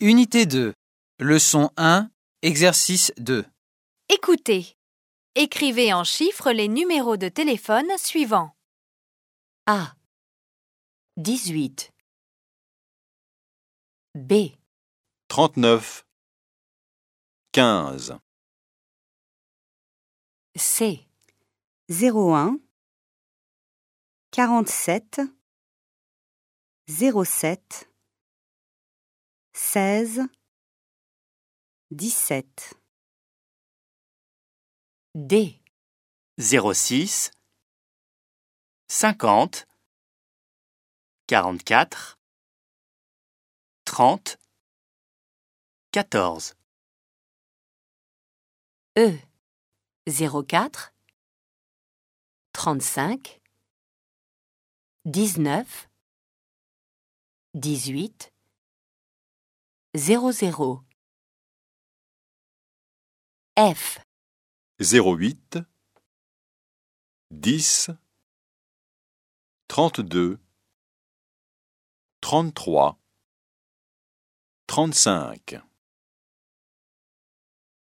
Unité 2. Leçon 1. Exercice 2. Écoutez. Écrivez en chiffres les numéros de téléphone suivants. A. 18. B. 39 15 C. 01 47 07 16 17 D. 06 50 44 30 14 E. 04 35 19 18 00 F. 08 10 32 33 35